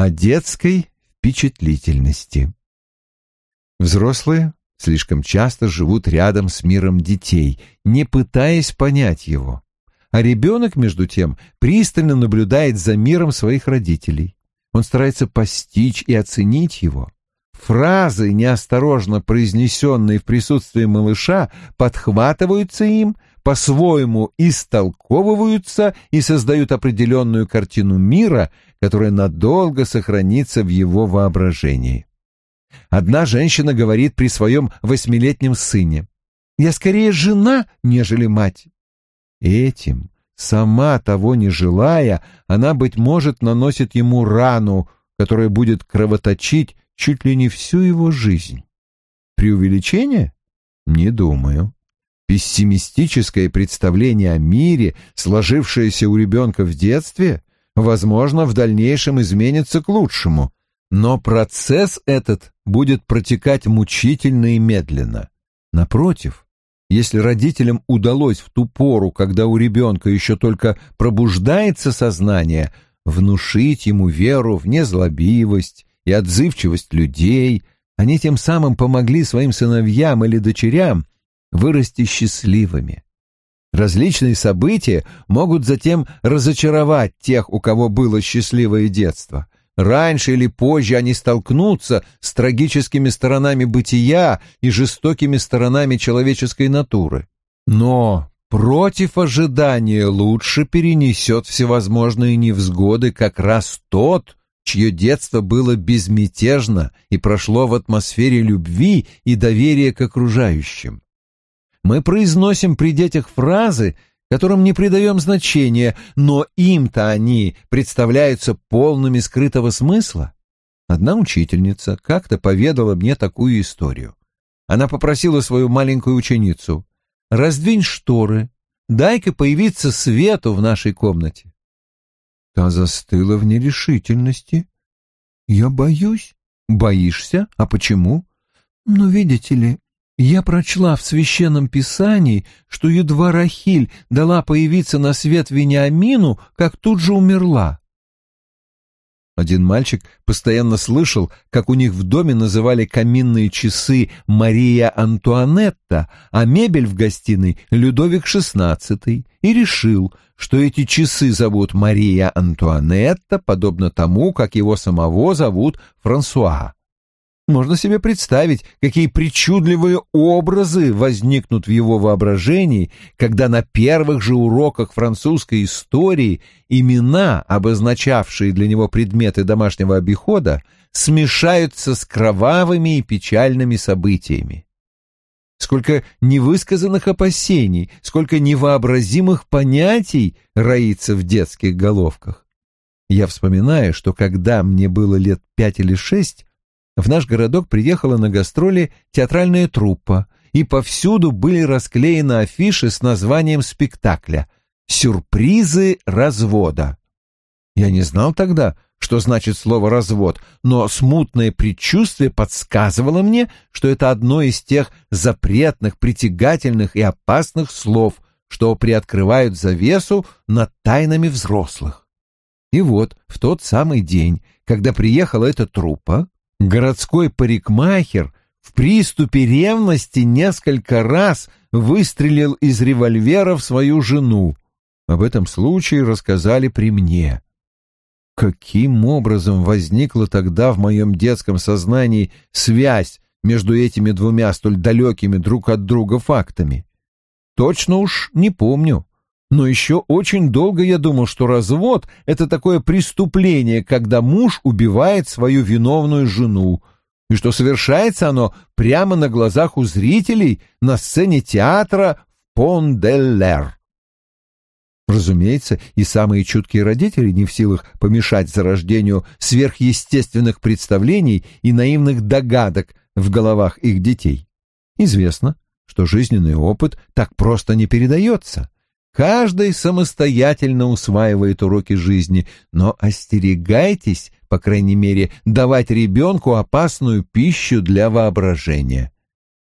о детской впечатлительности. Взрослые слишком часто живут рядом с миром детей, не пытаясь понять его. А ребенок, между тем, пристально наблюдает за миром своих родителей. Он старается постичь и оценить его. Фразы, неосторожно произнесенные в присутствии малыша, подхватываются им, по-своему истолковываются и создают определенную картину мира, которая надолго сохранится в его воображении. Одна женщина говорит при своем восьмилетнем сыне, «Я скорее жена, нежели мать». Этим, сама того не желая, она, быть может, наносит ему рану, которая будет кровоточить чуть ли не всю его жизнь. Преувеличение? Не думаю. Пессимистическое представление о мире, сложившееся у ребенка в детстве, возможно, в дальнейшем изменится к лучшему, но процесс этот будет протекать мучительно и медленно. Напротив, если родителям удалось в ту пору, когда у ребенка еще только пробуждается сознание, внушить ему веру в незлобивость и отзывчивость людей, они тем самым помогли своим сыновьям или дочерям вырасти счастливыми. Различные события могут затем разочаровать тех, у кого было счастливое детство. Раньше или позже они столкнутся с трагическими сторонами бытия и жестокими сторонами человеческой натуры. Но против ожидания лучше перенесет всевозможные невзгоды как раз тот, чье детство было безмятежно и прошло в атмосфере любви и доверия к окружающим. Мы произносим при детях фразы, которым не придаем значения, но им-то они представляются полными скрытого смысла. Одна учительница как-то поведала мне такую историю. Она попросила свою маленькую ученицу «Раздвинь шторы, дай-ка появиться свету в нашей комнате». Та застыла в нерешительности. «Я боюсь». «Боишься? А почему?» «Ну, видите ли, я прочла в священном писании, что едва Рахиль дала появиться на свет Вениамину, как тут же умерла. Один мальчик постоянно слышал, как у них в доме называли каминные часы Мария Антуанетта, а мебель в гостиной Людовик XVI, и решил, что эти часы зовут Мария Антуанетта, подобно тому, как его самого зовут Франсуа. Можно себе представить, какие причудливые образы возникнут в его воображении, когда на первых же уроках французской истории имена, обозначавшие для него предметы домашнего обихода, смешаются с кровавыми и печальными событиями. Сколько невысказанных опасений, сколько невообразимых понятий роится в детских головках. Я вспоминаю, что когда мне было лет пять или шесть, в наш городок приехала на гастроли театральная труппа, и повсюду были расклеены афиши с названием спектакля «Сюрпризы развода». Я не знал тогда, что значит слово «развод», но смутное предчувствие подсказывало мне, что это одно из тех запретных, притягательных и опасных слов, что приоткрывают завесу над тайнами взрослых. И вот в тот самый день, когда приехала эта труппа, Городской парикмахер в приступе ревности несколько раз выстрелил из револьвера в свою жену. Об этом случае рассказали при мне. Каким образом возникла тогда в моем детском сознании связь между этими двумя столь далекими друг от друга фактами? Точно уж не помню. Но еще очень долго я думал, что развод — это такое преступление, когда муж убивает свою виновную жену, и что совершается оно прямо на глазах у зрителей на сцене театра Пон-де-Лер. Разумеется, и самые чуткие родители не в силах помешать зарождению сверхъестественных представлений и наивных догадок в головах их детей. Известно, что жизненный опыт так просто не передается — Каждый самостоятельно усваивает уроки жизни, но остерегайтесь, по крайней мере, давать ребенку опасную пищу для воображения.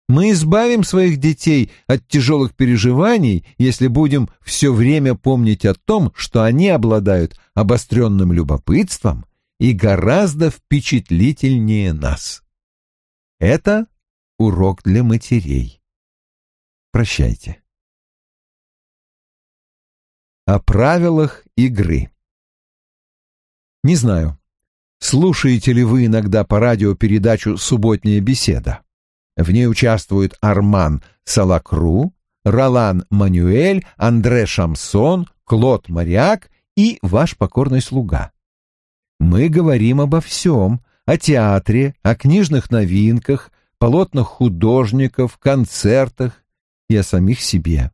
Мы избавим своих детей от тяжелых переживаний, если будем все время помнить о том, что они обладают обостренным любопытством и гораздо впечатлительнее нас. Это урок для матерей. Прощайте. О правилах игры. Не знаю, слушаете ли вы иногда по радио передачу «Субботняя беседа». В ней участвуют Арман Салакру, Ролан Манюэль, Андре Шамсон, Клод Моряк и ваш покорный слуга. Мы говорим обо всем, о театре, о книжных новинках, полотнах художников, концертах и о самих себе.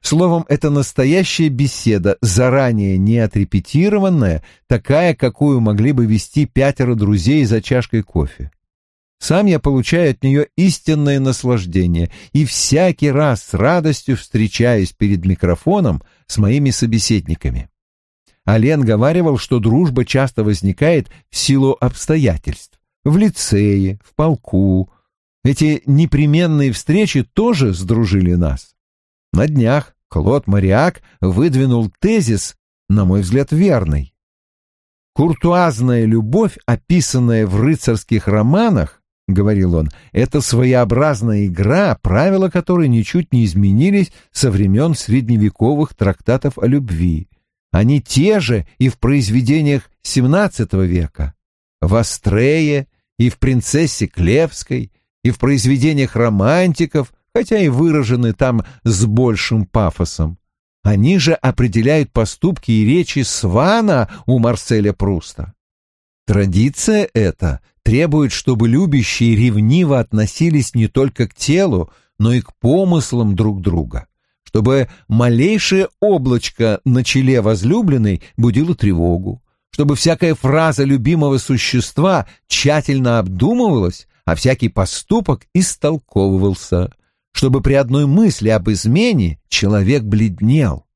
Словом, это настоящая беседа, заранее не отрепетированная, такая, какую могли бы вести пятеро друзей за чашкой кофе. Сам я получаю от нее истинное наслаждение и всякий раз с радостью встречаюсь перед микрофоном с моими собеседниками. Ален говаривал, что дружба часто возникает в силу обстоятельств. В лицее, в полку. Эти непременные встречи тоже сдружили нас. На днях Клод Мариак выдвинул тезис, на мой взгляд, верный. Куртуазная любовь, описанная в рыцарских романах, — говорил он, — это своеобразная игра, правила которой ничуть не изменились со времен средневековых трактатов о любви. Они те же и в произведениях XVII века, в Астрее и в «Принцессе Клевской», и в произведениях романтиков, хотя и выражены там с большим пафосом. Они же определяют поступки и речи Свана у Марселя Пруста. Традиция эта требует, чтобы любящие ревниво относились не только к телу, но и к помыслам друг друга, чтобы малейшее облачко на челе возлюбленной будило тревогу, чтобы всякая фраза любимого существа тщательно обдумывалась, а всякий поступок истолковывался, чтобы при одной мысли об измене человек бледнел.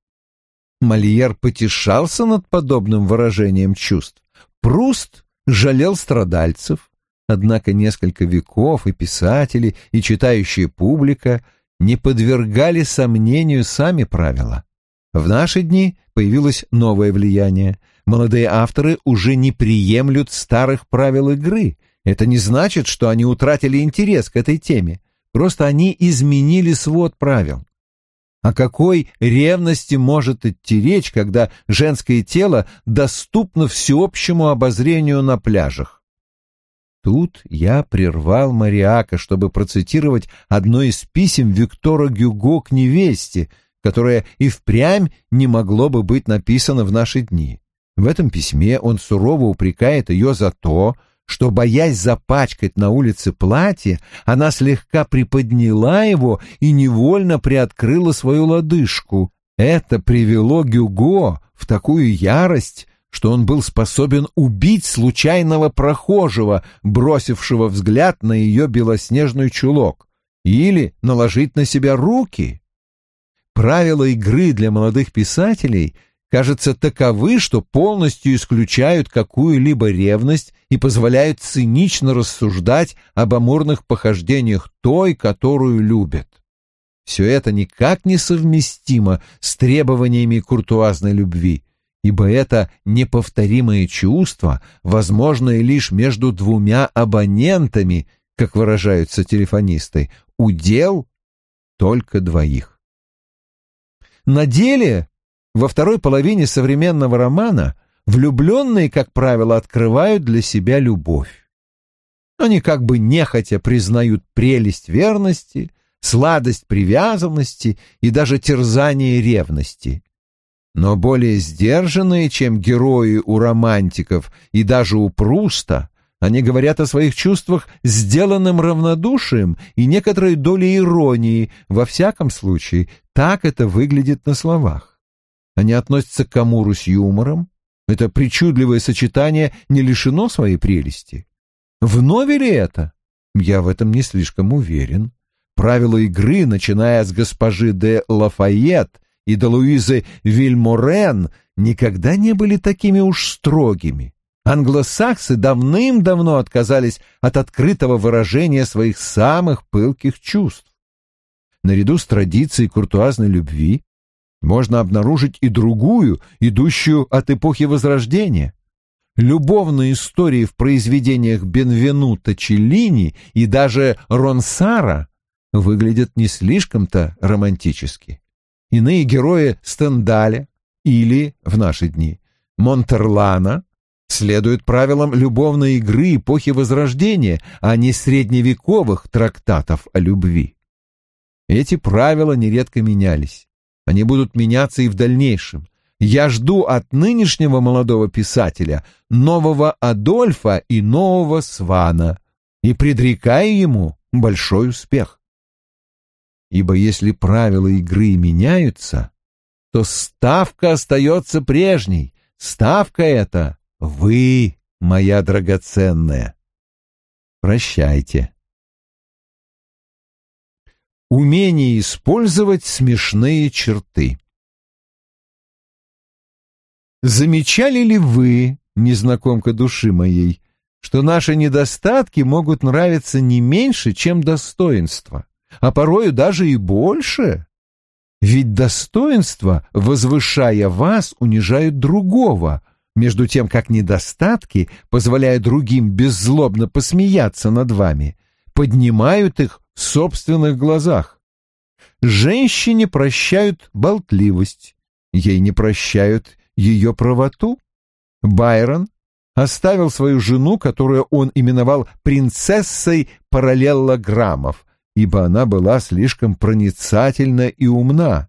Мольер потешался над подобным выражением чувств. Пруст жалел страдальцев, однако несколько веков и писатели, и читающая публика не подвергали сомнению сами правила. В наши дни появилось новое влияние. Молодые авторы уже не приемлют старых правил игры. Это не значит, что они утратили интерес к этой теме. Просто они изменили свод правил. О какой ревности может идти речь, когда женское тело доступно всеобщему обозрению на пляжах? Тут я прервал Мариака, чтобы процитировать одно из писем Виктора Гюго к невесте, которое и впрямь не могло бы быть написано в наши дни. В этом письме он сурово упрекает ее за то, что, боясь запачкать на улице платье, она слегка приподняла его и невольно приоткрыла свою лодыжку. Это привело Гюго в такую ярость, что он был способен убить случайного прохожего, бросившего взгляд на ее белоснежный чулок, или наложить на себя руки. Правила игры для молодых писателей — кажется, таковы, что полностью исключают какую-либо ревность и позволяют цинично рассуждать об амурных похождениях той, которую любят. Все это никак не совместимо с требованиями куртуазной любви, ибо это неповторимое чувство, возможное лишь между двумя абонентами, как выражаются телефонисты, удел только двоих. На деле во второй половине современного романа влюбленные, как правило, открывают для себя любовь. Они как бы нехотя признают прелесть верности, сладость привязанности и даже терзание ревности. Но более сдержанные, чем герои у романтиков и даже у Пруста, они говорят о своих чувствах сделанным равнодушием и некоторой долей иронии, во всяком случае, так это выглядит на словах. Они относятся к Амуру с юмором. Это причудливое сочетание не лишено своей прелести. Вновь ли это? Я в этом не слишком уверен. Правила игры, начиная с госпожи де Лафайет и до Луизы Вильморен, никогда не были такими уж строгими. Англосаксы давным-давно отказались от открытого выражения своих самых пылких чувств. Наряду с традицией куртуазной любви можно обнаружить и другую, идущую от эпохи Возрождения. любовные истории в произведениях Бенвенута Челлини и даже Ронсара выглядят не слишком-то романтически. Иные герои Стендаля или, в наши дни, Монтерлана следуют правилам любовной игры эпохи Возрождения, а не средневековых трактатов о любви. Эти правила нередко менялись. Они будут меняться и в дальнейшем. Я жду от нынешнего молодого писателя нового Адольфа и нового Свана и предрекаю ему большой успех. Ибо если правила игры меняются, то ставка остается прежней. Ставка эта — вы, моя драгоценная. Прощайте. Умение использовать смешные черты. Замечали ли вы, незнакомка души моей, что наши недостатки могут нравиться не меньше, чем достоинства, а порою даже и больше? Ведь достоинства, возвышая вас, унижают другого, между тем как недостатки, позволяя другим беззлобно посмеяться над вами, поднимают их собственных глазах. Женщине прощают болтливость, ей не прощают ее правоту? Байрон оставил свою жену, которую он именовал принцессой параллелограммов, ибо она была слишком проницательна и умна.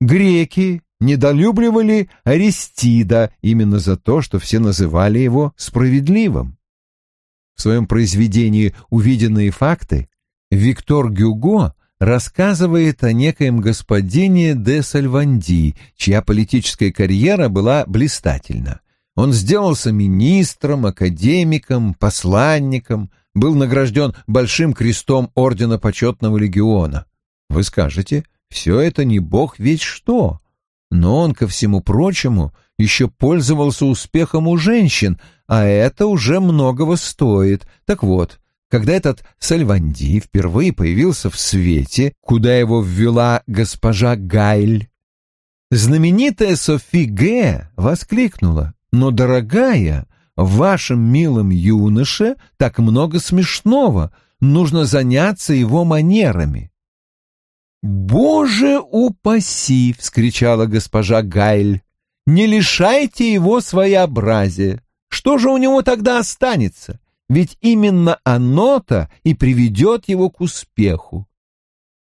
Греки недолюбливали Аристида именно за то, что все называли его справедливым. В своем произведении «Увиденные факты» Виктор Гюго рассказывает о некоем господине де Сальванди, чья политическая карьера была блистательна. Он сделался министром, академиком, посланником, был награжден Большим крестом Ордена Почетного Легиона. Вы скажете, все это не бог ведь что. Но он, ко всему прочему, еще пользовался успехом у женщин, а это уже многого стоит. Так вот, когда этот Сальванди впервые появился в свете, куда его ввела госпожа Гайль, знаменитая Софи Г. воскликнула, «Но, дорогая, в вашем милом юноше так много смешного, нужно заняться его манерами». «Боже упаси!» — вскричала госпожа Гайль. «Не лишайте его своеобразия. Что же у него тогда останется? Ведь именно оно-то и приведет его к успеху.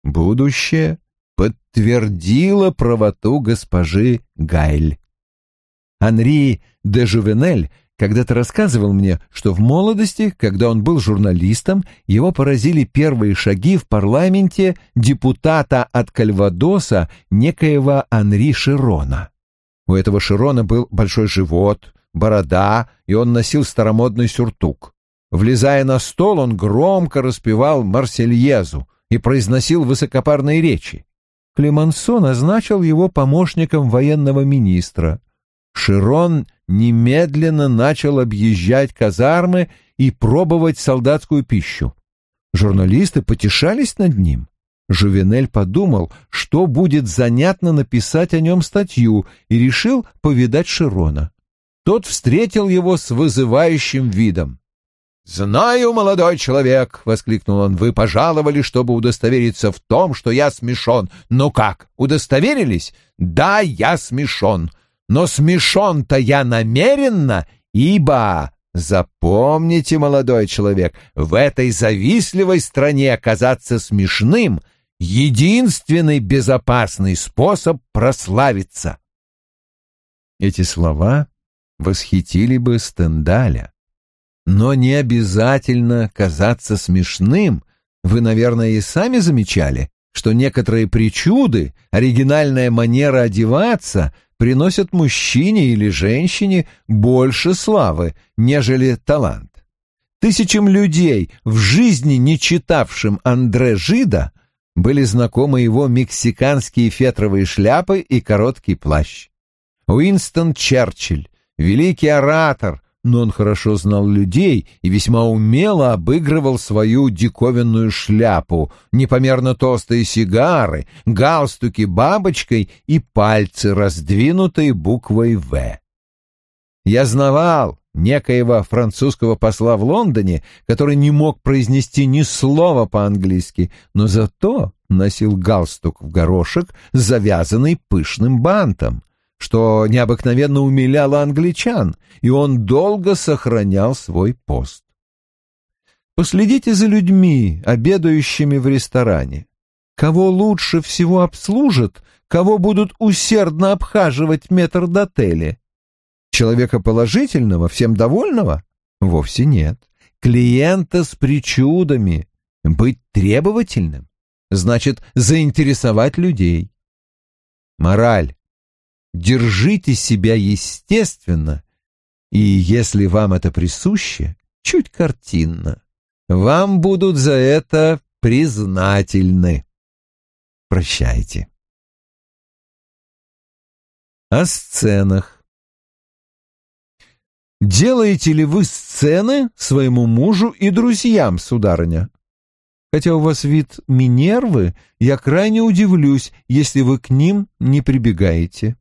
Будущее подтвердило правоту госпожи Гайль. Анри де Жувенель когда-то рассказывал мне, что в молодости, когда он был журналистом, его поразили первые шаги в парламенте депутата от Кальвадоса некоего Анри Широна. У этого Широна был большой живот, борода, и он носил старомодный сюртук. Влезая на стол, он громко распевал Марсельезу и произносил высокопарные речи. Клемансо назначил его помощником военного министра. Широн немедленно начал объезжать казармы и пробовать солдатскую пищу. Журналисты потешались над ним. Жувенель подумал, что будет занятно написать о нем статью, и решил повидать Широна. Тот встретил его с вызывающим видом. «Знаю, молодой человек!» — воскликнул он. «Вы пожаловали, чтобы удостовериться в том, что я смешон. Ну как, удостоверились? Да, я смешон. Но смешон-то я намеренно, ибо...» Запомните, молодой человек, в этой завистливой стране оказаться смешным — единственный безопасный способ прославиться. Эти слова восхитили бы Стендаля. Но не обязательно казаться смешным. Вы, наверное, и сами замечали, что некоторые причуды, оригинальная манера одеваться приносят мужчине или женщине больше славы, нежели талант. Тысячам людей, в жизни не читавшим Андре Жида, были знакомы его мексиканские фетровые шляпы и короткий плащ. Уинстон Черчилль, великий оратор, но он хорошо знал людей и весьма умело обыгрывал свою диковинную шляпу, непомерно толстые сигары, галстуки бабочкой и пальцы, раздвинутые буквой «В». Я знавал некоего французского посла в Лондоне, который не мог произнести ни слова по-английски, но зато носил галстук в горошек, завязанный пышным бантом, что необыкновенно умиляло англичан, и он долго сохранял свой пост. Последите за людьми, обедающими в ресторане. Кого лучше всего обслужат, кого будут усердно обхаживать метрдотели. Человека положительного, всем довольного? Вовсе нет. Клиента с причудами. Быть требовательным значит заинтересовать людей. Мораль. Держите себя естественно, и если вам это присуще, чуть картинно, вам будут за это признательны. Прощайте. О сценах. Делаете ли вы сцены своему мужу и друзьям, сударыня? Хотя у вас вид Минервы, я крайне удивлюсь, если вы к ним не прибегаете.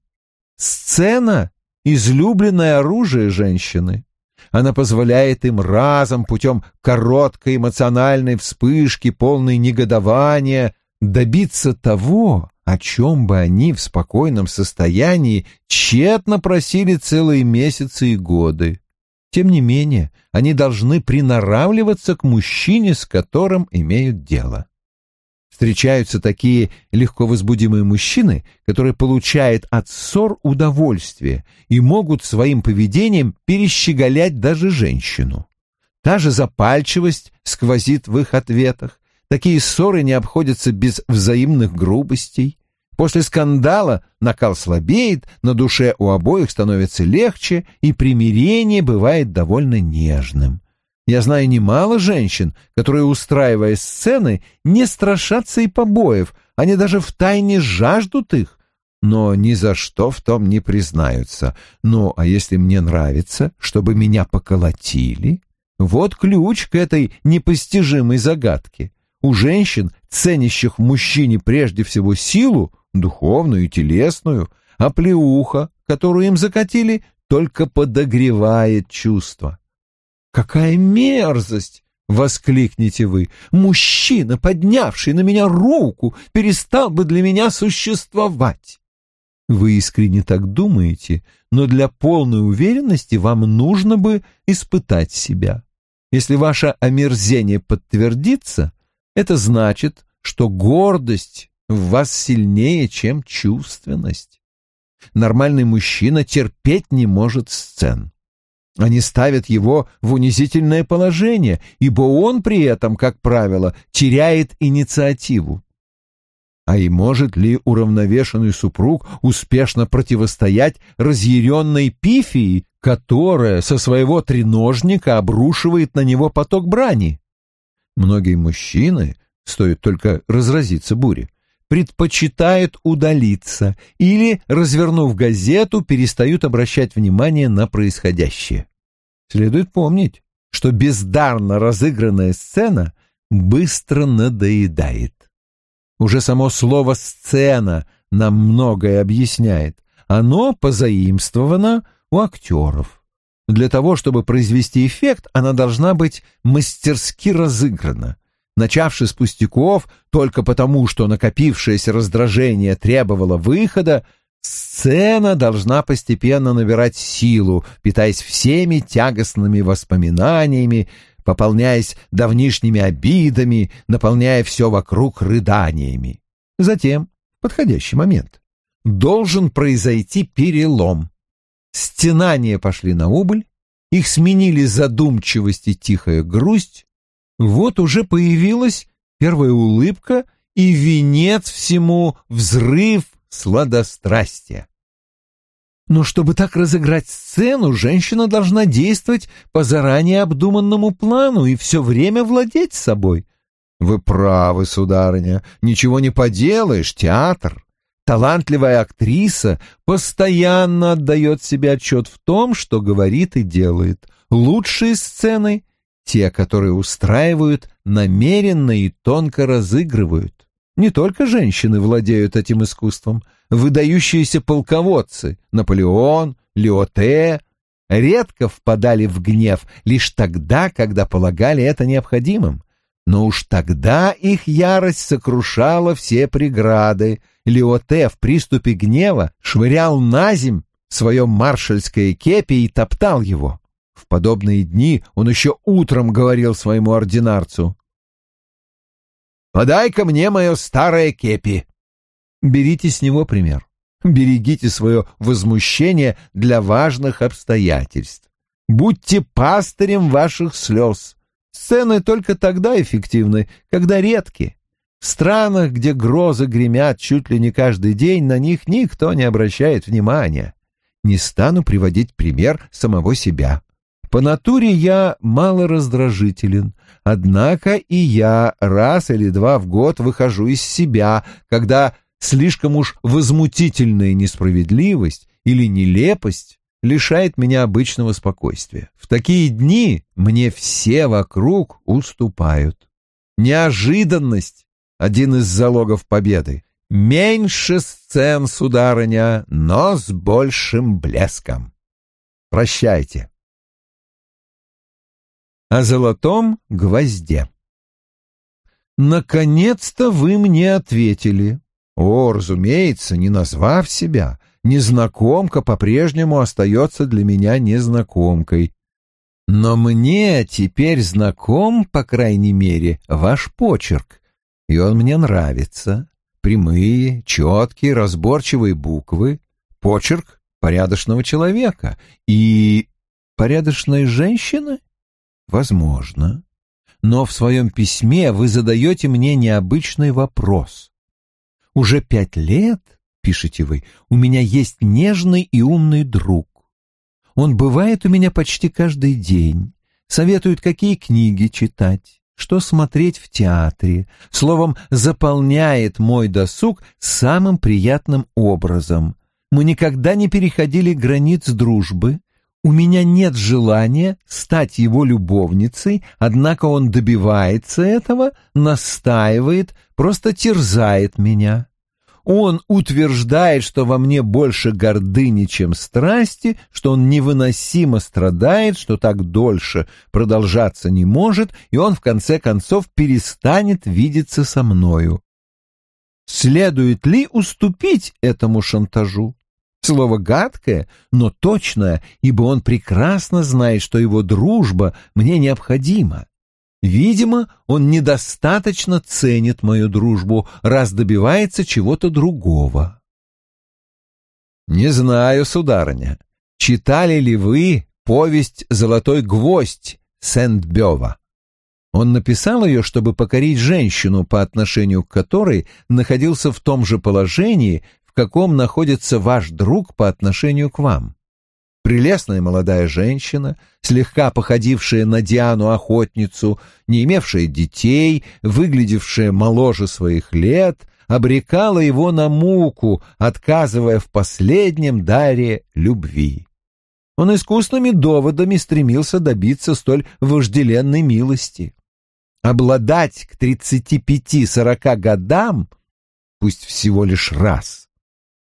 Сцена — излюбленное оружие женщины. Она позволяет им разом путем короткой эмоциональной вспышки, полной негодования, добиться того, о чем бы они в спокойном состоянии тщетно просили целые месяцы и годы. Тем не менее, они должны приноравливаться к мужчине, с которым имеют дело. Встречаются такие легко возбудимые мужчины, которые получают от ссор удовольствие и могут своим поведением перещеголять даже женщину. Та же запальчивость сквозит в их ответах. Такие ссоры не обходятся без взаимных грубостей. После скандала накал слабеет, на душе у обоих становится легче, и примирение бывает довольно нежным. Я знаю немало женщин, которые, устраивая сцены, не страшатся и побоев, они даже втайне жаждут их, но ни за что в том не признаются. Ну, а если мне нравится, чтобы меня поколотили? Вот ключ к этой непостижимой загадке. У женщин, ценящих в мужчине прежде всего силу, духовную и телесную, а плеуха, которую им закатили, только подогревает чувства. «Какая мерзость!» — воскликнете вы. «Мужчина, поднявший на меня руку, перестал бы для меня существовать!» Вы искренне так думаете, но для полной уверенности вам нужно бы испытать себя. Если ваше омерзение подтвердится, это значит, что гордость в вас сильнее, чем чувственность. Нормальный мужчина терпеть не может сцен. Они ставят его в унизительное положение, ибо он при этом, как правило, теряет инициативу. А и может ли уравновешенный супруг успешно противостоять разъяренной пифии, которая со своего треножника обрушивает на него поток брани? Многие мужчины, стоит только разразиться буре, предпочитают удалиться или, развернув газету, перестают обращать внимание на происходящее. Следует помнить, что бездарно разыгранная сцена быстро надоедает. Уже само слово «сцена» нам многое объясняет. Оно позаимствовано у актеров. Для того, чтобы произвести эффект, она должна быть мастерски разыграна начавши с пустяков только потому, что накопившееся раздражение требовало выхода, сцена должна постепенно набирать силу, питаясь всеми тягостными воспоминаниями, пополняясь давнишними обидами, наполняя все вокруг рыданиями. Затем, в подходящий момент, должен произойти перелом. Стенания пошли на убыль, их сменили задумчивость и тихая грусть, вот уже появилась первая улыбка и венец всему взрыв сладострастия. Но чтобы так разыграть сцену, женщина должна действовать по заранее обдуманному плану и все время владеть собой. Вы правы, сударыня, ничего не поделаешь, театр. Талантливая актриса постоянно отдает себе отчет в том, что говорит и делает. Лучшие сцены те, которые устраивают, намеренно и тонко разыгрывают. Не только женщины владеют этим искусством. Выдающиеся полководцы — Наполеон, Леоте редко впадали в гнев лишь тогда, когда полагали это необходимым. Но уж тогда их ярость сокрушала все преграды. Леоте в приступе гнева швырял на земь свое маршальское кепи и топтал его. В подобные дни он еще утром говорил своему ординарцу. «Подай-ка мне мое старое кепи». Берите с него пример. Берегите свое возмущение для важных обстоятельств. Будьте пастырем ваших слез. Сцены только тогда эффективны, когда редки. В странах, где грозы гремят чуть ли не каждый день, на них никто не обращает внимания. Не стану приводить пример самого себя. По натуре я мало раздражителен, однако и я раз или два в год выхожу из себя, когда слишком уж возмутительная несправедливость или нелепость лишает меня обычного спокойствия. В такие дни мне все вокруг уступают. Неожиданность — один из залогов победы. Меньше сцен, сударыня, но с большим блеском. Прощайте. О золотом гвозде. Наконец-то вы мне ответили. О, разумеется, не назвав себя, незнакомка по-прежнему остается для меня незнакомкой. Но мне теперь знаком, по крайней мере, ваш почерк, и он мне нравится. Прямые, четкие, разборчивые буквы, почерк порядочного человека и порядочной женщины? Возможно. Но в своем письме вы задаете мне необычный вопрос. Уже пять лет, пишете вы, у меня есть нежный и умный друг. Он бывает у меня почти каждый день, советует, какие книги читать, что смотреть в театре, словом, заполняет мой досуг самым приятным образом. Мы никогда не переходили границ дружбы, у меня нет желания стать его любовницей, однако он добивается этого, настаивает, просто терзает меня. Он утверждает, что во мне больше гордыни, чем страсти, что он невыносимо страдает, что так дольше продолжаться не может, и он в конце концов перестанет видеться со мною. Следует ли уступить этому шантажу? Слово гадкое, но точное, ибо он прекрасно знает, что его дружба мне необходима. Видимо, он недостаточно ценит мою дружбу, раз добивается чего-то другого. Не знаю, сударыня, читали ли вы повесть «Золотой гвоздь» Сент-Бёва? Он написал ее, чтобы покорить женщину, по отношению к которой находился в том же положении, в каком находится ваш друг по отношению к вам прелестная молодая женщина, слегка походившая на Диану-охотницу, не имевшая детей, выглядевшая моложе своих лет, обрекала его на муку, отказывая в последнем даре любви. Он искусными доводами стремился добиться столь вожделенной милости. Обладать к тридцати пяти-сорока годам, пусть всего лишь раз,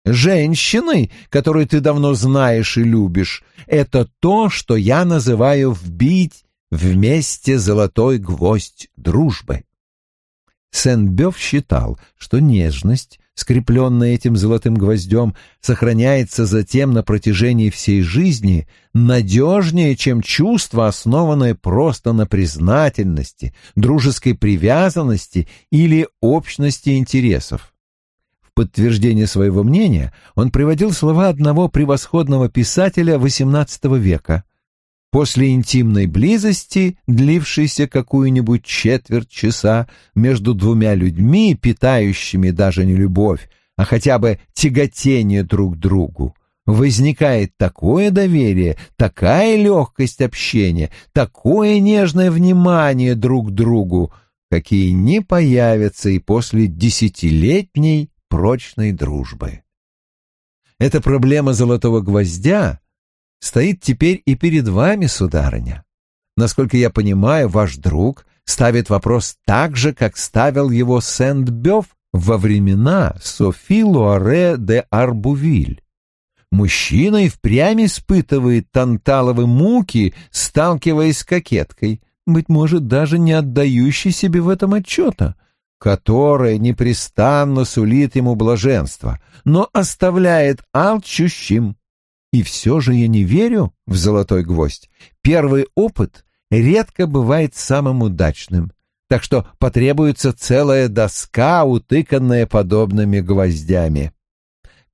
женщиной, которую ты давно знаешь и любишь, это то, что я называю вбить вместе золотой гвоздь дружбы. Сен-Бёв считал, что нежность, скрепленная этим золотым гвоздем, сохраняется затем на протяжении всей жизни надежнее, чем чувство, основанное просто на признательности, дружеской привязанности или общности интересов подтверждение своего мнения он приводил слова одного превосходного писателя XVIII века. После интимной близости, длившейся какую-нибудь четверть часа между двумя людьми, питающими даже не любовь, а хотя бы тяготение друг к другу, возникает такое доверие, такая легкость общения, такое нежное внимание друг к другу, какие не появятся и после десятилетней прочной дружбы. Эта проблема золотого гвоздя стоит теперь и перед вами, сударыня. Насколько я понимаю, ваш друг ставит вопрос так же, как ставил его Сент-Бёв во времена Софи Луаре де Арбувиль. Мужчина и впрямь испытывает танталовы муки, сталкиваясь с кокеткой, быть может, даже не отдающий себе в этом отчета, которая непрестанно сулит ему блаженство, но оставляет алчущим. И все же я не верю в золотой гвоздь. Первый опыт редко бывает самым удачным, так что потребуется целая доска, утыканная подобными гвоздями.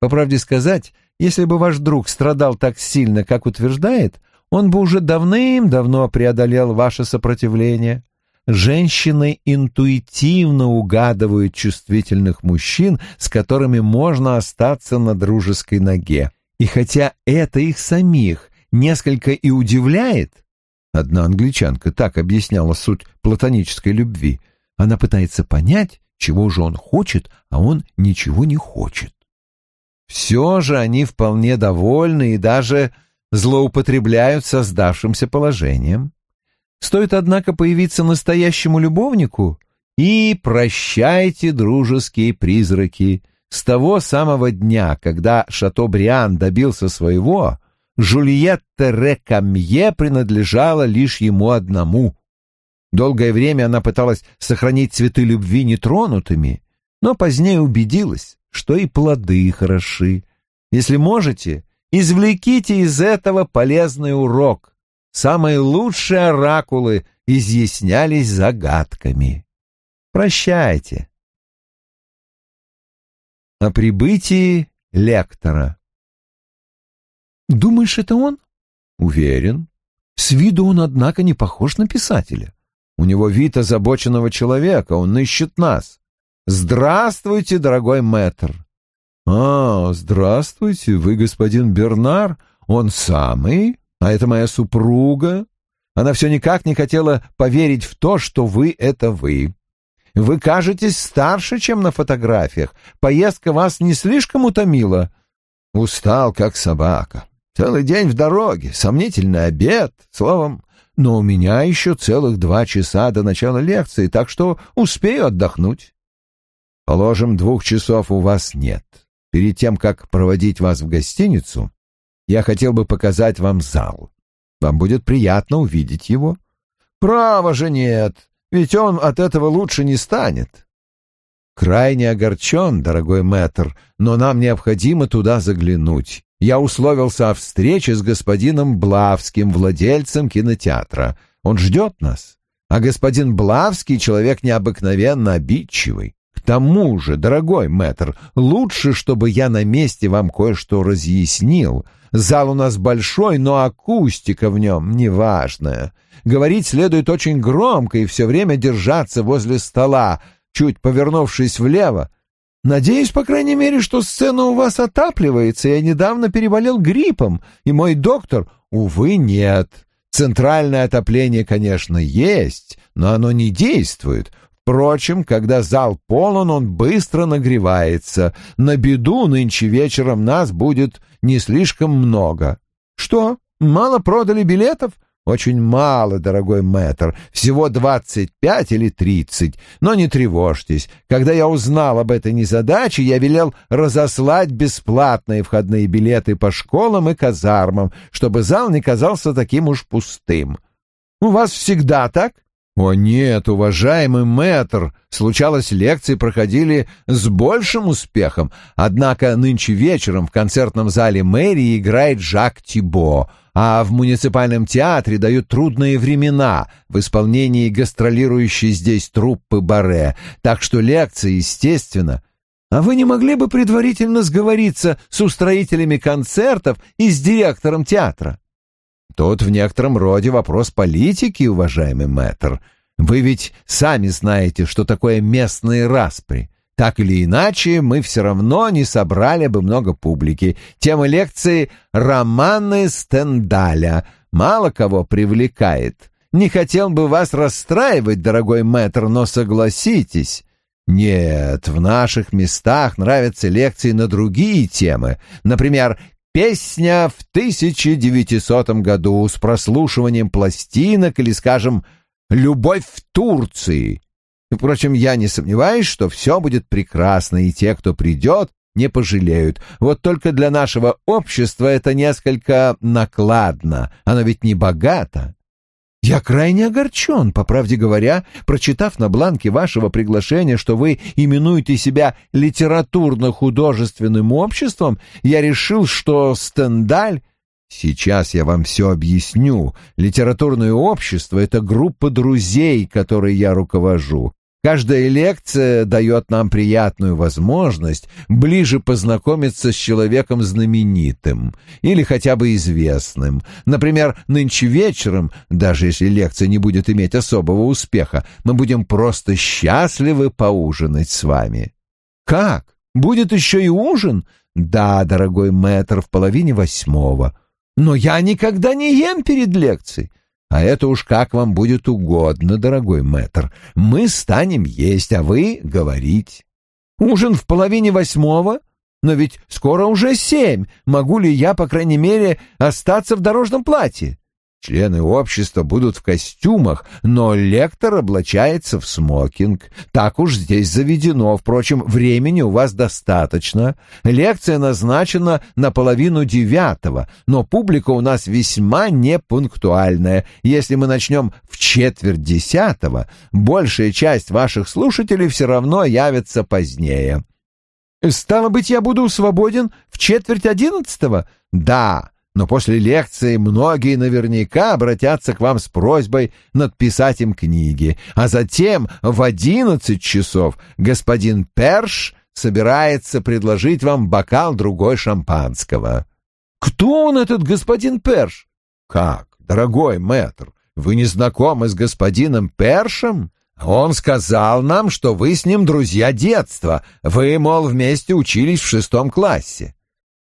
По правде сказать, если бы ваш друг страдал так сильно, как утверждает, он бы уже давным-давно преодолел ваше сопротивление. Женщины интуитивно угадывают чувствительных мужчин, с которыми можно остаться на дружеской ноге. И хотя это их самих несколько и удивляет, одна англичанка так объясняла суть платонической любви, она пытается понять, чего же он хочет, а он ничего не хочет. Все же они вполне довольны и даже злоупотребляют создавшимся положением. Стоит, однако, появиться настоящему любовнику, и прощайте, дружеские призраки. С того самого дня, когда Шато-Бриан добился своего, Жульетта Рекамье принадлежала лишь ему одному. Долгое время она пыталась сохранить цветы любви нетронутыми, но позднее убедилась, что и плоды хороши. Если можете, извлеките из этого полезный урок. Самые лучшие оракулы изъяснялись загадками. Прощайте. О прибытии лектора. Думаешь, это он? Уверен. С виду он, однако, не похож на писателя. У него вид озабоченного человека, он ищет нас. «Здравствуйте, дорогой мэтр!» «А, здравствуйте, вы господин Бернар? Он самый? А это моя супруга?» Она все никак не хотела поверить в то, что вы — это вы. Вы кажетесь старше, чем на фотографиях. Поездка вас не слишком утомила? Устал, как собака. Целый день в дороге, сомнительный обед, словом. Но у меня еще целых два часа до начала лекции, так что успею отдохнуть. Положим, двух часов у вас нет. Перед тем, как проводить вас в гостиницу, я хотел бы показать вам зал. Вам будет приятно увидеть его. Право же нет, ведь он от этого лучше не станет. Крайне огорчен, дорогой мэтр, но нам необходимо туда заглянуть. Я условился о встрече с господином Блавским, владельцем кинотеатра. Он ждет нас. А господин Блавский — человек необыкновенно обидчивый. Тому же, дорогой мэтр, лучше, чтобы я на месте вам кое-что разъяснил. Зал у нас большой, но акустика в нем неважная. Говорить следует очень громко и все время держаться возле стола, чуть повернувшись влево. Надеюсь, по крайней мере, что сцена у вас отапливается. Я недавно переболел гриппом, и мой доктор... Увы, нет. Центральное отопление, конечно, есть, но оно не действует. Впрочем, когда зал полон, он быстро нагревается. На беду нынче вечером нас будет не слишком много. Что, мало продали билетов? Очень мало, дорогой мэтр, всего двадцать пять или тридцать. Но не тревожьтесь, когда я узнал об этой незадаче, я велел разослать бесплатные входные билеты по школам и казармам, чтобы зал не казался таким уж пустым. У вас всегда так? О нет, уважаемый мэтр, случалось, лекции проходили с большим успехом, однако нынче вечером в концертном зале мэрии играет Жак Тибо, а в муниципальном театре дают трудные времена в исполнении гастролирующей здесь труппы Баре, так что лекции, естественно. А вы не могли бы предварительно сговориться с устроителями концертов и с директором театра? Тут в некотором роде вопрос политики, уважаемый мэтр. Вы ведь сами знаете, что такое местные распри. Так или иначе, мы все равно не собрали бы много публики. Тема лекции «Романы Стендаля» мало кого привлекает. Не хотел бы вас расстраивать, дорогой мэтр, но согласитесь. Нет, в наших местах нравятся лекции на другие темы. Например, Песня в 1900 году с прослушиванием пластинок или, скажем, «Любовь в Турции». Впрочем, я не сомневаюсь, что все будет прекрасно, и те, кто придет, не пожалеют. Вот только для нашего общества это несколько накладно. Оно ведь не богато. Я крайне огорчен, по правде говоря, прочитав на бланке вашего приглашения, что вы именуете себя литературно-художественным обществом, я решил, что Стендаль... Сейчас я вам все объясню. Литературное общество — это группа друзей, которой я руковожу. Каждая лекция дает нам приятную возможность ближе познакомиться с человеком знаменитым или хотя бы известным. Например, нынче вечером, даже если лекция не будет иметь особого успеха, мы будем просто счастливы поужинать с вами. Как? Будет еще и ужин? Да, дорогой мэтр, в половине восьмого. Но я никогда не ем перед лекцией. А это уж как вам будет угодно, дорогой мэтр. Мы станем есть, а вы говорить. Ужин в половине восьмого? Но ведь скоро уже семь. Могу ли я, по крайней мере, остаться в дорожном платье? Члены общества будут в костюмах, но лектор облачается в смокинг. Так уж здесь заведено. Впрочем, времени у вас достаточно. Лекция назначена на половину девятого, но публика у нас весьма непунктуальная. Если мы начнем в четверть десятого, большая часть ваших слушателей все равно явится позднее. Стало быть, я буду свободен в четверть одиннадцатого? Да но после лекции многие наверняка обратятся к вам с просьбой надписать им книги, а затем в одиннадцать часов господин Перш собирается предложить вам бокал другой шампанского. Кто он, этот господин Перш? Как, дорогой мэтр, вы не знакомы с господином Першем? Он сказал нам, что вы с ним друзья детства. Вы, мол, вместе учились в шестом классе.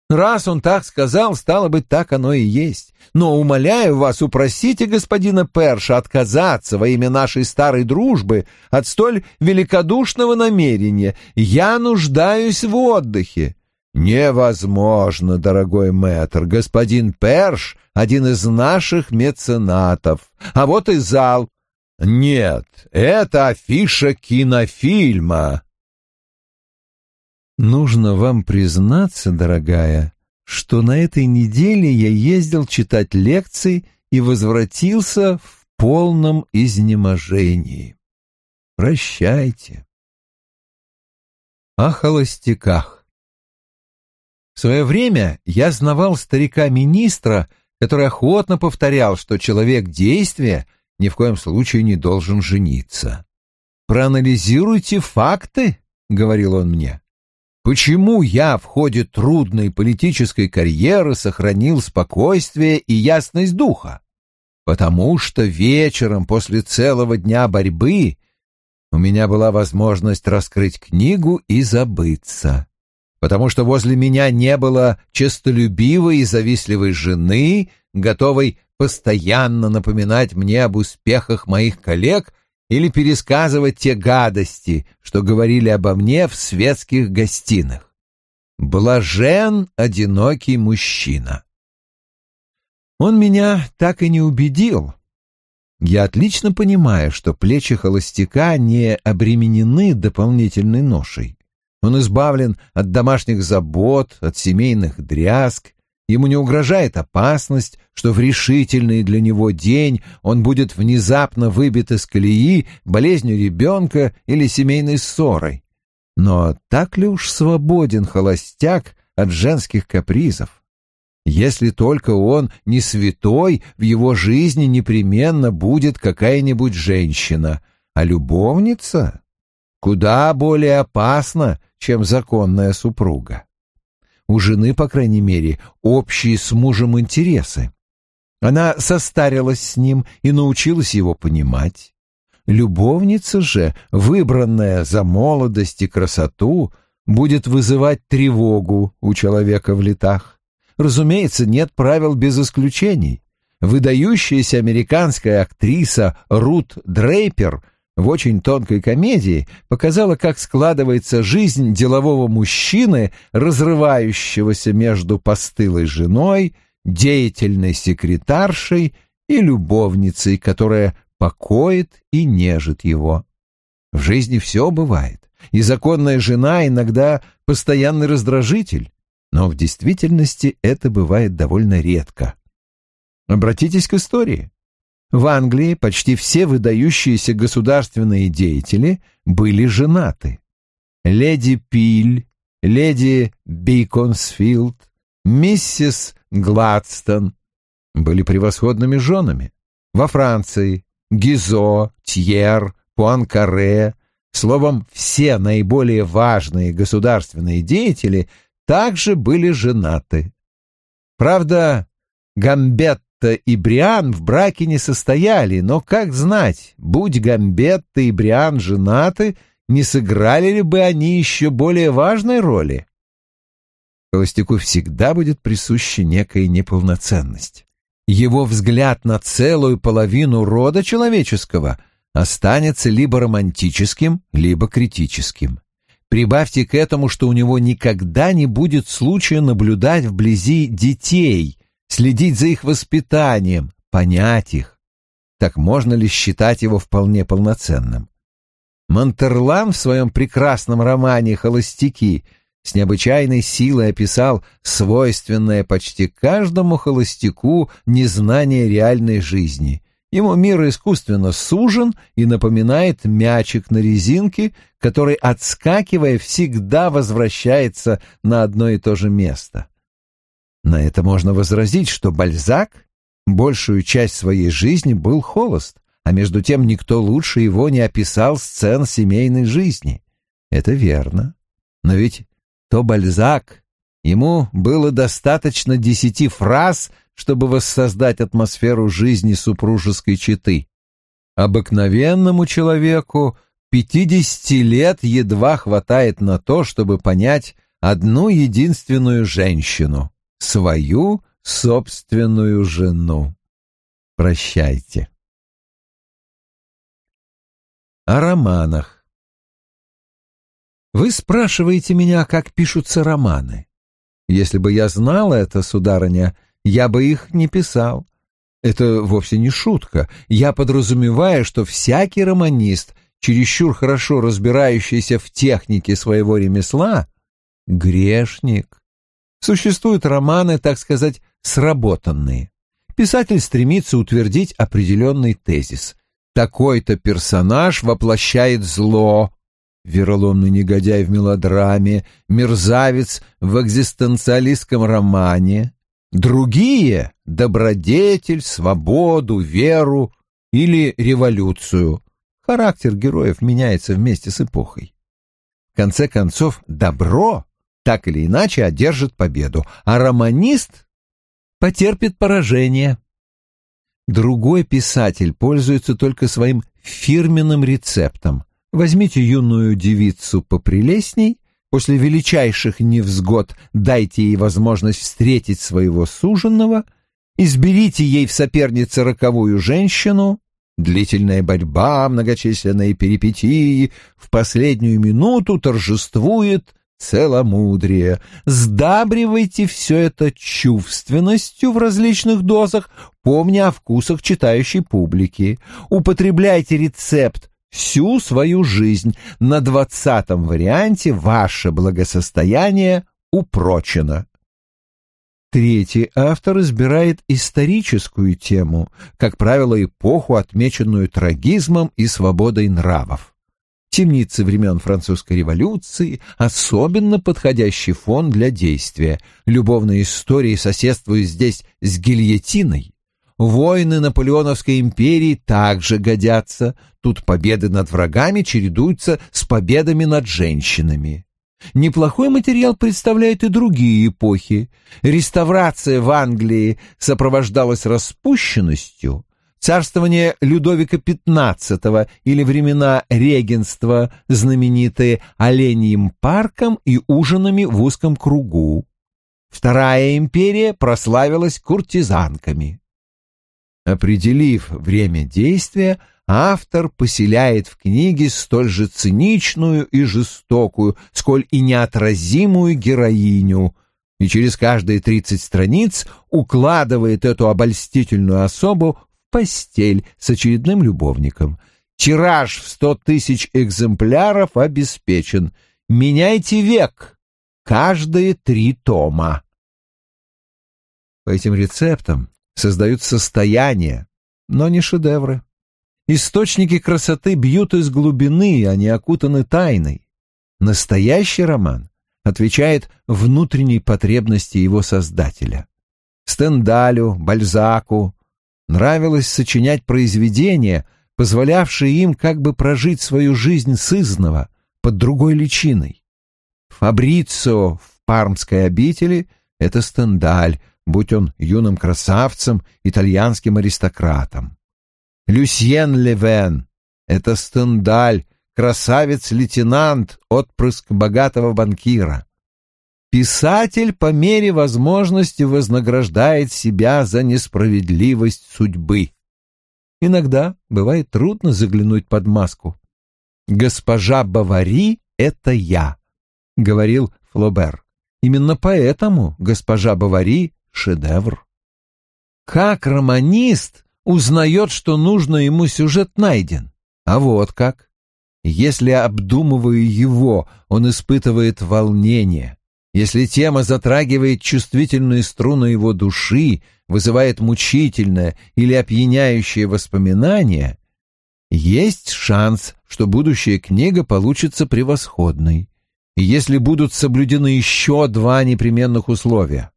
Раз он так сказал, стало быть, так оно и есть. Но, умоляю вас, упросите господина Перша отказаться во имя нашей старой дружбы от столь великодушного намерения. Я нуждаюсь в отдыхе. Невозможно, дорогой мэтр. Господин Перш — один из наших меценатов. А вот и зал. Нет, это афиша кинофильма. Нужно вам признаться, дорогая, что на этой неделе я ездил читать лекции и возвратился в полном изнеможении. Прощайте. О холостяках. В свое время я знавал старика-министра, который охотно повторял, что человек действия ни в коем случае не должен жениться. «Проанализируйте факты», — говорил он мне. Почему я в ходе трудной политической карьеры сохранил спокойствие и ясность духа? Потому что вечером после целого дня борьбы у меня была возможность раскрыть книгу и забыться. Потому что возле меня не было честолюбивой и завистливой жены, готовой постоянно напоминать мне об успехах моих коллег или пересказывать те гадости, что говорили обо мне в светских гостиных. Блажен одинокий мужчина. Он меня так и не убедил. Я отлично понимаю, что плечи холостяка не обременены дополнительной ношей. Он избавлен от домашних забот, от семейных дрязг, Ему не угрожает опасность, что в решительный для него день он будет внезапно выбит из колеи болезнью ребенка или семейной ссорой. Но так ли уж свободен холостяк от женских капризов? Если только он не святой, в его жизни непременно будет какая-нибудь женщина, а любовница куда более опасна, чем законная супруга. У жены, по крайней мере, общие с мужем интересы. Она состарилась с ним и научилась его понимать. Любовница же, выбранная за молодость и красоту, будет вызывать тревогу у человека в летах. Разумеется, нет правил без исключений. Выдающаяся американская актриса Рут Дрейпер – в очень тонкой комедии показала, как складывается жизнь делового мужчины, разрывающегося между постылой женой, деятельной секретаршей и любовницей, которая покоит и нежит его. В жизни все бывает. и законная жена иногда постоянный раздражитель, но в действительности это бывает довольно редко. Обратитесь к истории. В Англии почти все выдающиеся государственные деятели были женаты. Леди Пиль, леди Бейконсфилд, миссис Гладстон были превосходными женами. Во Франции Гизо, Тьер, Пуанкаре, словом, все наиболее важные государственные деятели также были женаты. Правда, Гамбетта и Бриан в браке не состояли, но как знать, будь Гамбетта и Бриан женаты, не сыграли ли бы они еще более важной роли? Холостяку всегда будет присуща некая неполноценность. Его взгляд на целую половину рода человеческого останется либо романтическим, либо критическим. Прибавьте к этому, что у него никогда не будет случая наблюдать вблизи детей, следить за их воспитанием, понять их. Так можно ли считать его вполне полноценным? Монтерлан в своем прекрасном романе «Холостяки» с необычайной силой описал свойственное почти каждому холостяку незнание реальной жизни Ему мир искусственно сужен и напоминает мячик на резинке, который, отскакивая, всегда возвращается на одно и то же место. На это можно возразить, что Бальзак большую часть своей жизни был холост, а между тем никто лучше его не описал сцен семейной жизни. Это верно. Но ведь то Бальзак, ему было достаточно десяти фраз, чтобы воссоздать атмосферу жизни супружеской четы. Обыкновенному человеку пятидесяти лет едва хватает на то, чтобы понять одну единственную женщину, свою собственную жену. Прощайте. О романах. Вы спрашиваете меня, как пишутся романы. Если бы я знала это, сударыня, — я бы их не писал. Это вовсе не шутка. Я подразумеваю, что всякий романист, чересчур хорошо разбирающийся в технике своего ремесла, грешник. Существуют романы, так сказать, сработанные. Писатель стремится утвердить определенный тезис. Такой-то персонаж воплощает зло, вероломный негодяй в мелодраме, мерзавец в экзистенциалистском романе, Другие — добродетель, свободу, веру или революцию. Характер героев меняется вместе с эпохой. В конце концов, добро так или иначе одержит победу, а романист потерпит поражение. Другой писатель пользуется только своим фирменным рецептом. Возьмите юную девицу попрелестней После величайших невзгод дайте ей возможность встретить своего суженного, изберите ей в сопернице роковую женщину, длительная борьба, многочисленные перипетии, в последнюю минуту торжествует целомудрие. Сдабривайте все это чувственностью в различных дозах, помня о вкусах читающей публики. Употребляйте рецепт всю свою жизнь. На двадцатом варианте ваше благосостояние упрочено. Третий автор избирает историческую тему, как правило, эпоху, отмеченную трагизмом и свободой нравов. Темницы времен французской революции — особенно подходящий фон для действия. Любовные истории соседствуют здесь с гильотиной. Войны Наполеоновской империи также годятся. Тут победы над врагами чередуются с победами над женщинами. Неплохой материал представляют и другие эпохи. Реставрация в Англии сопровождалась распущенностью. Царствование Людовика XV или времена регенства, знаменитые оленьим парком и ужинами в узком кругу. Вторая империя прославилась куртизанками. Определив время действия, автор поселяет в книге столь же циничную и жестокую, сколь и неотразимую героиню, и через каждые тридцать страниц укладывает эту обольстительную особу постель с очередным любовником. Тираж в сто тысяч экземпляров обеспечен. Меняйте век. Каждые три тома. По этим рецептам создают состояние, но не шедевры. Источники красоты бьют из глубины, они окутаны тайной. Настоящий роман отвечает внутренней потребности его создателя. Стендалю, Бальзаку нравилось сочинять произведения, позволявшие им как бы прожить свою жизнь сызново, под другой личиной. Фабрицио в пармской обители — это Стендаль, будь он юным красавцем, итальянским аристократом. Люсьен Левен — это Стендаль, красавец-лейтенант, отпрыск богатого банкира. Писатель по мере возможности вознаграждает себя за несправедливость судьбы. Иногда бывает трудно заглянуть под маску. «Госпожа Бавари — это я», — говорил Флобер. Именно поэтому госпожа Бавари — шедевр. Как романист узнает, что нужно ему сюжет найден? А вот как. Если, обдумывая его, он испытывает волнение, если тема затрагивает чувствительные струны его души, вызывает мучительное или опьяняющее воспоминание, есть шанс, что будущая книга получится превосходной. Если будут соблюдены еще два непременных условия.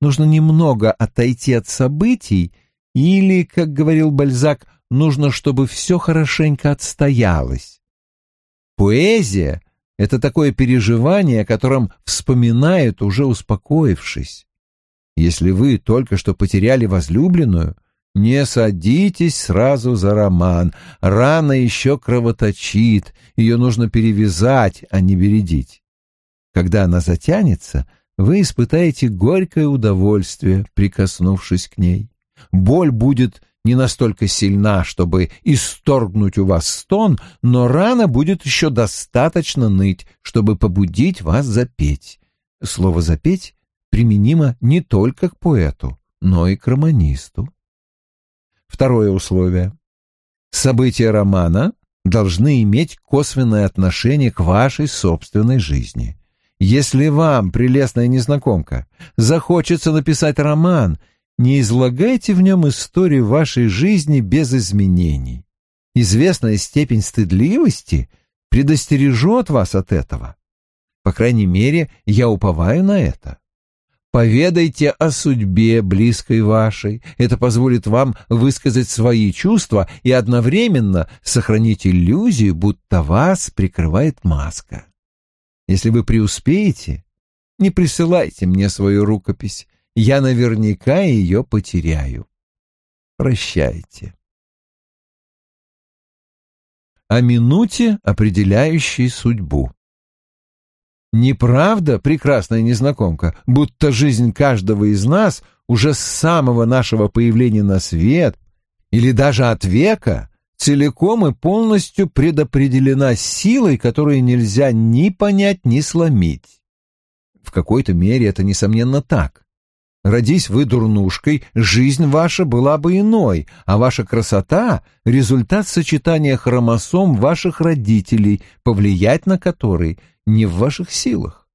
Нужно немного отойти от событий или, как говорил Бальзак, нужно, чтобы все хорошенько отстоялось. Поэзия — это такое переживание, о котором вспоминают, уже успокоившись. Если вы только что потеряли возлюбленную, не садитесь сразу за роман. Рана еще кровоточит, ее нужно перевязать, а не бередить. Когда она затянется, вы испытаете горькое удовольствие, прикоснувшись к ней. Боль будет не настолько сильна, чтобы исторгнуть у вас стон, но рана будет еще достаточно ныть, чтобы побудить вас запеть. Слово «запеть» применимо не только к поэту, но и к романисту. Второе условие. События романа должны иметь косвенное отношение к вашей собственной жизни. Если вам, прелестная незнакомка, захочется написать роман — не излагайте в нем историю вашей жизни без изменений. Известная степень стыдливости предостережет вас от этого. По крайней мере, я уповаю на это. Поведайте о судьбе близкой вашей. Это позволит вам высказать свои чувства и одновременно сохранить иллюзию, будто вас прикрывает маска. Если вы преуспеете, не присылайте мне свою рукопись я наверняка ее потеряю. Прощайте. О минуте, определяющей судьбу. Неправда, прекрасная незнакомка, будто жизнь каждого из нас уже с самого нашего появления на свет или даже от века целиком и полностью предопределена силой, которую нельзя ни понять, ни сломить. В какой-то мере это, несомненно, так. Родись вы дурнушкой, жизнь ваша была бы иной, а ваша красота — результат сочетания хромосом ваших родителей, повлиять на который не в ваших силах.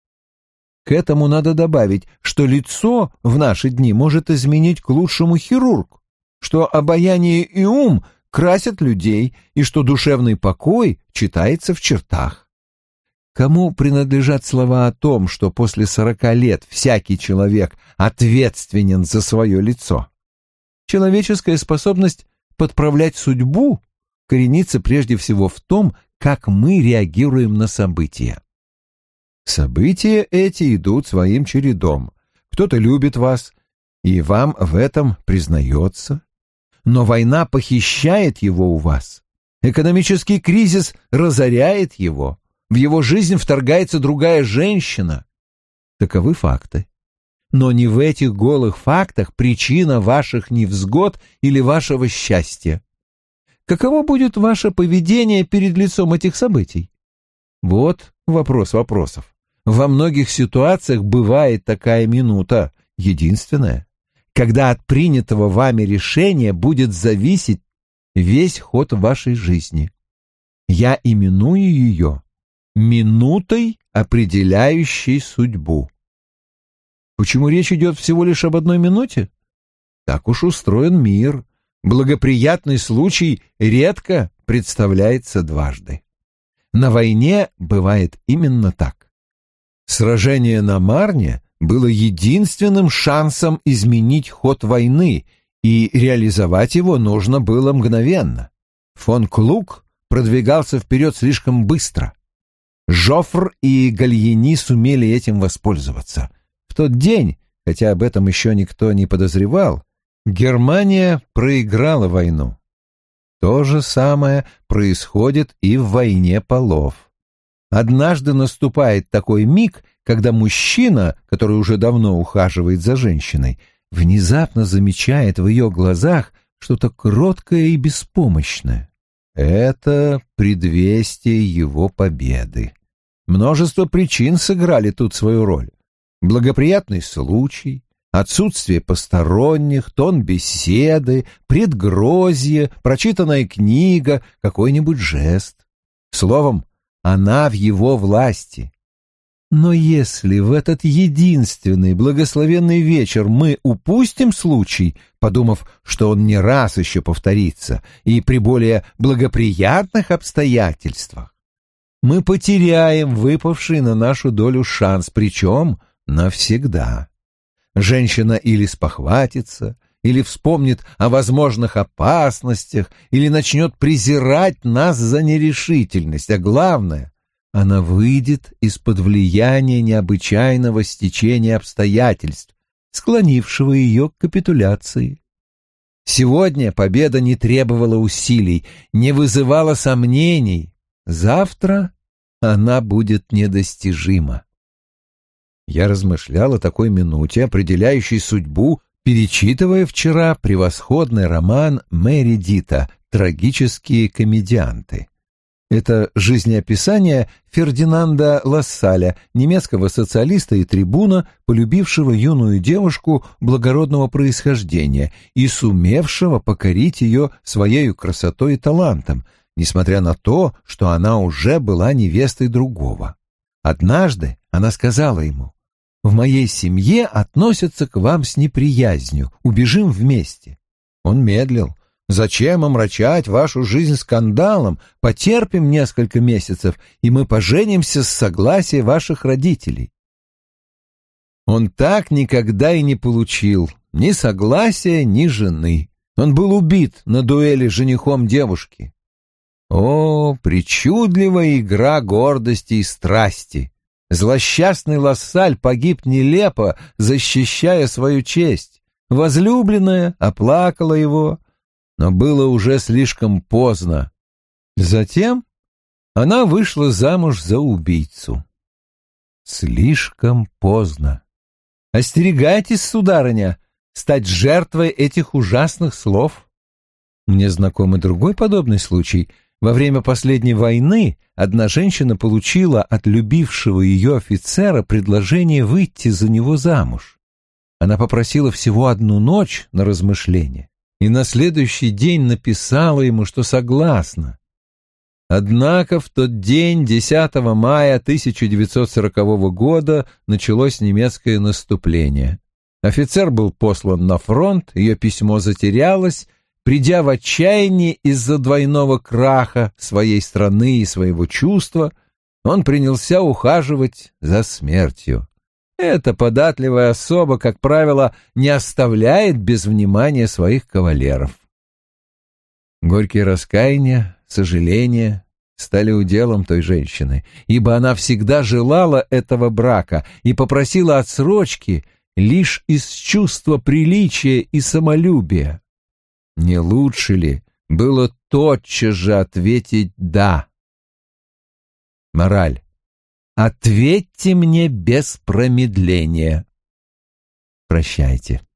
К этому надо добавить, что лицо в наши дни может изменить к лучшему хирург, что обаяние и ум красят людей, и что душевный покой читается в чертах. Кому принадлежат слова о том, что после сорока лет всякий человек ответственен за свое лицо? Человеческая способность подправлять судьбу коренится прежде всего в том, как мы реагируем на события. События эти идут своим чередом. Кто-то любит вас, и вам в этом признается. Но война похищает его у вас. Экономический кризис разоряет его в его жизнь вторгается другая женщина. Таковы факты. Но не в этих голых фактах причина ваших невзгод или вашего счастья. Каково будет ваше поведение перед лицом этих событий? Вот вопрос вопросов. Во многих ситуациях бывает такая минута, единственная, когда от принятого вами решения будет зависеть весь ход вашей жизни. Я именую ее минутой, определяющей судьбу. Почему речь идет всего лишь об одной минуте? Так уж устроен мир. Благоприятный случай редко представляется дважды. На войне бывает именно так. Сражение на Марне было единственным шансом изменить ход войны, и реализовать его нужно было мгновенно. Фон Клук продвигался вперед слишком быстро. Жофр и Гальени сумели этим воспользоваться. В тот день, хотя об этом еще никто не подозревал, Германия проиграла войну. То же самое происходит и в войне полов. Однажды наступает такой миг, когда мужчина, который уже давно ухаживает за женщиной, внезапно замечает в ее глазах что-то кроткое и беспомощное. Это предвестие его победы. Множество причин сыграли тут свою роль. Благоприятный случай, отсутствие посторонних, тон беседы, предгрозье, прочитанная книга, какой-нибудь жест. Словом, она в его власти. Но если в этот единственный благословенный вечер мы упустим случай, подумав, что он не раз еще повторится, и при более благоприятных обстоятельствах, мы потеряем выпавший на нашу долю шанс, причем навсегда. Женщина или спохватится, или вспомнит о возможных опасностях, или начнет презирать нас за нерешительность, а главное, она выйдет из-под влияния необычайного стечения обстоятельств, склонившего ее к капитуляции. Сегодня победа не требовала усилий, не вызывала сомнений. Завтра она будет недостижима. Я размышлял о такой минуте, определяющей судьбу, перечитывая вчера превосходный роман Мэри Дита «Трагические комедианты». Это жизнеописание Фердинанда Лассаля, немецкого социалиста и трибуна, полюбившего юную девушку благородного происхождения и сумевшего покорить ее своей красотой и талантом, несмотря на то, что она уже была невестой другого. Однажды она сказала ему, в моей семье относятся к вам с неприязнью, убежим вместе. Он медлил. Зачем омрачать вашу жизнь скандалом? Потерпим несколько месяцев, и мы поженимся с согласия ваших родителей. Он так никогда и не получил ни согласия, ни жены. Он был убит на дуэли женихом девушки. О, причудливая игра гордости и страсти! Злосчастный Лассаль погиб нелепо, защищая свою честь. Возлюбленная оплакала его, но было уже слишком поздно. Затем она вышла замуж за убийцу. Слишком поздно. Остерегайтесь, сударыня, стать жертвой этих ужасных слов. Мне знаком и другой подобный случай — во время последней войны одна женщина получила от любившего ее офицера предложение выйти за него замуж. Она попросила всего одну ночь на размышление и на следующий день написала ему, что согласна. Однако в тот день, 10 мая 1940 года, началось немецкое наступление. Офицер был послан на фронт, ее письмо затерялось, Придя в отчаяние из-за двойного краха своей страны и своего чувства, он принялся ухаживать за смертью. Эта податливая особа, как правило, не оставляет без внимания своих кавалеров. Горькие раскаяния, сожаления стали уделом той женщины, ибо она всегда желала этого брака и попросила отсрочки лишь из чувства приличия и самолюбия. Не лучше ли было тотчас же ответить «да»? Мораль. Ответьте мне без промедления. Прощайте.